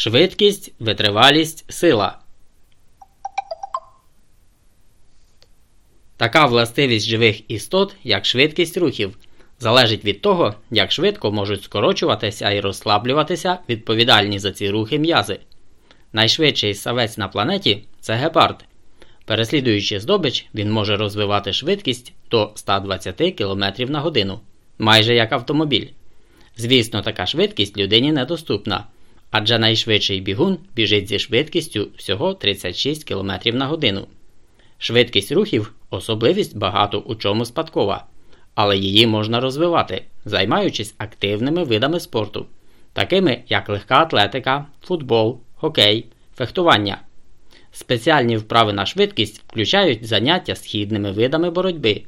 Швидкість, витривалість, сила. Така властивість живих істот, як швидкість рухів, залежить від того, як швидко можуть скорочуватися і розслаблюватися відповідальні за ці рухи м'язи. Найшвидший савець на планеті це гепард. Переслідуючи здобич, він може розвивати швидкість до 120 км на годину, майже як автомобіль. Звісно, така швидкість людині недоступна, адже найшвидший бігун біжить зі швидкістю всього 36 км на годину. Швидкість рухів особливість багато у чому спадкова, але її можна розвивати, займаючись активними видами спорту, такими як легка атлетика, футбол, хокей, фехтування. Спеціальні вправи на швидкість включають заняття східними видами боротьби.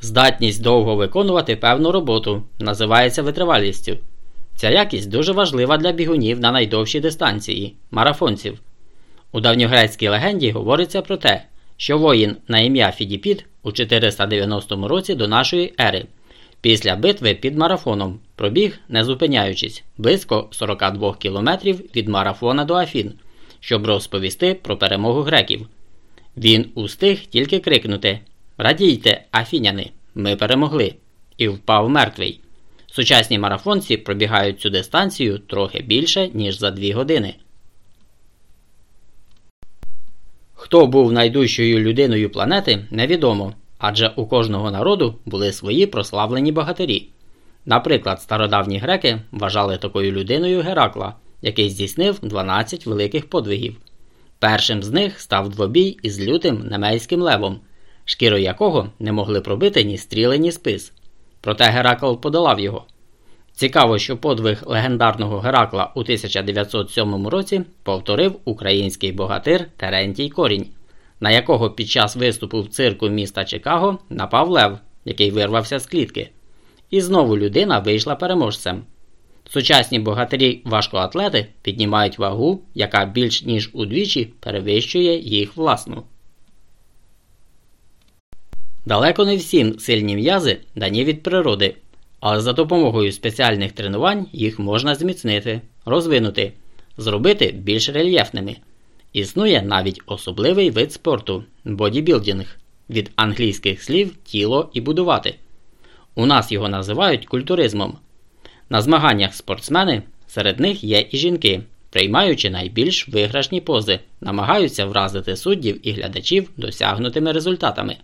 Здатність довго виконувати певну роботу називається витривалістю. Ця якість дуже важлива для бігунів на найдовші дистанції марафонців. У давньогрецькій легенді говориться про те, що воїн на ім'я Фідіпід у 490 році до нашої ери після битви під марафоном пробіг, не зупиняючись, близько 42 кілометрів від марафона до Афін, щоб розповісти про перемогу греків. Він устиг тільки крикнути Радійте, афіняни, ми перемогли! і впав мертвий. Сучасні марафонці пробігають цю дистанцію трохи більше, ніж за 2 години. Хто був найдужчою людиною планети, невідомо, адже у кожного народу були свої прославлені богатирі. Наприклад, стародавні греки вважали такою людиною Геракла, який здійснив 12 великих подвигів. Першим з них став двобій із лютим немейським левом, шкірою якого не могли пробити ні стріли, ні спис. Проте Геракл подолав його. Цікаво, що подвиг легендарного Геракла у 1907 році повторив український богатир Терентій Корінь, на якого під час виступу в цирку міста Чикаго напав Лев, який вирвався з клітки. І знову людина вийшла переможцем. Сучасні богатирі важкоатлети піднімають вагу, яка більш ніж удвічі перевищує їх власну. Далеко не всім сильні м'язи дані від природи але за допомогою спеціальних тренувань їх можна зміцнити, розвинути, зробити більш рельєфними. Існує навіть особливий вид спорту бодібілдинг від англійських слів тіло і будувати. У нас його називають культуризмом. На змаганнях спортсмени серед них є і жінки, приймаючи найбільш виграшні пози, намагаються вразити суддів і глядачів досягнутими результатами.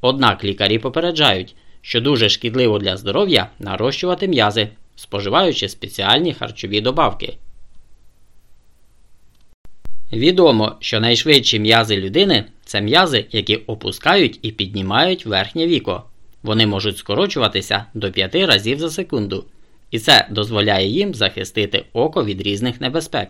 Однак лікарі попереджають, що дуже шкідливо для здоров'я нарощувати м'язи, споживаючи спеціальні харчові добавки. Відомо, що найшвидші м'язи людини це м'язи, які опускають і піднімають верхнє віко. Вони можуть скорочуватися до 5 разів за секунду, і це дозволяє їм захистити око від різних небезпек.